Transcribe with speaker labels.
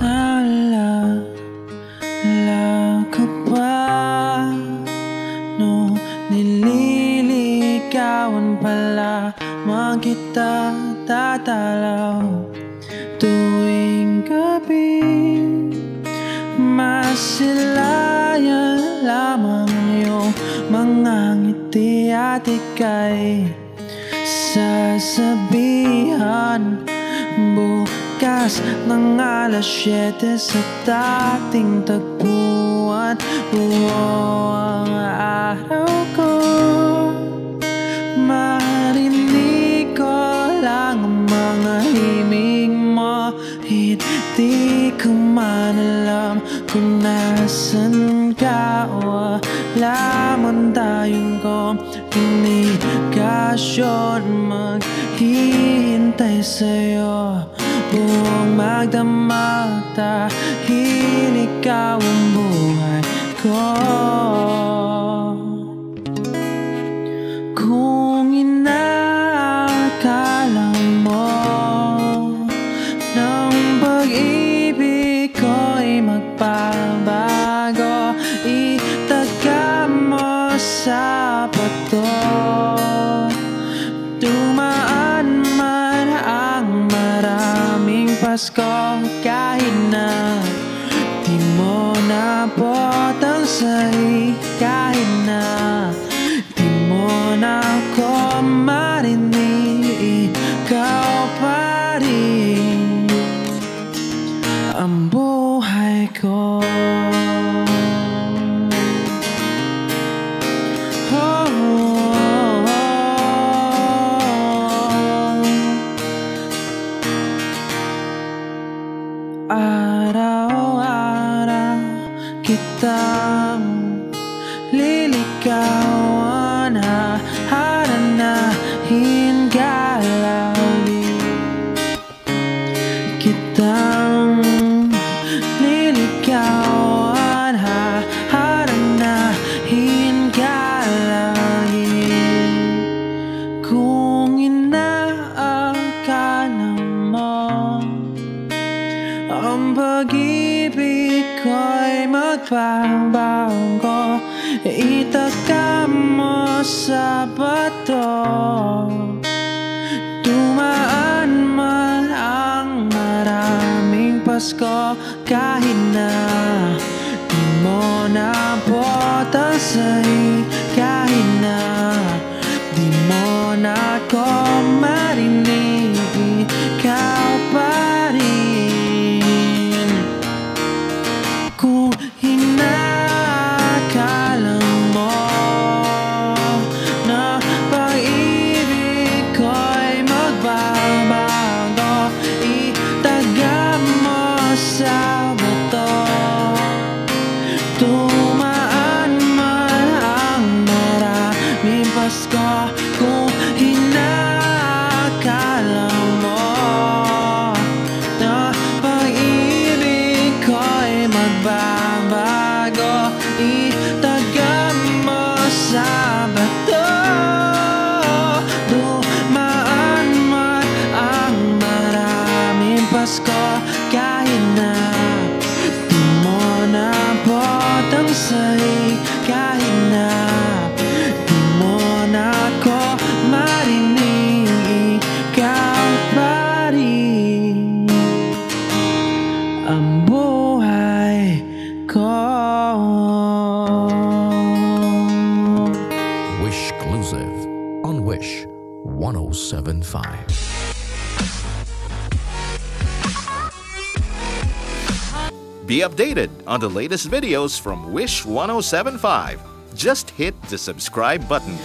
Speaker 1: Naalala ka ba No, nililigawan pala. Mga kita tatalaw. Tuwing gabi Masilayan lamang yung mga ngiti at ika'y. Sasabihan Bukas ng alas 7 sa dating tagpuan Buong araw ko. Marinig ko lang ang mga himig mo. Hindi ko man alam kung nasan ka. Wala man tayong komunikasyon. Maghihintay sa'yo Buong magdamag Dahil ikaw ang buhay ko maraming Pasko Kahit na di mo nabot ang sahi Kahit na Di mo na ako marinig. Ikaw pa rin. Ang buhay ko kitang liligawan Haranahin ka lagi. Kitang ang pag-ibig ko'y magbabago Itaga mo sa bato. Dumaan man ang maraming Pasko Kahit na di mo nabot Tumaan man ang maraming Pasko Kung hinakala mo Na pag-ibig ko'y sa bato. Dumaan man ang maraming Pasko Kahit na
Speaker 2: 1075.
Speaker 3: Be updated on the latest videos from Wish 1075. Just hit the subscribe button.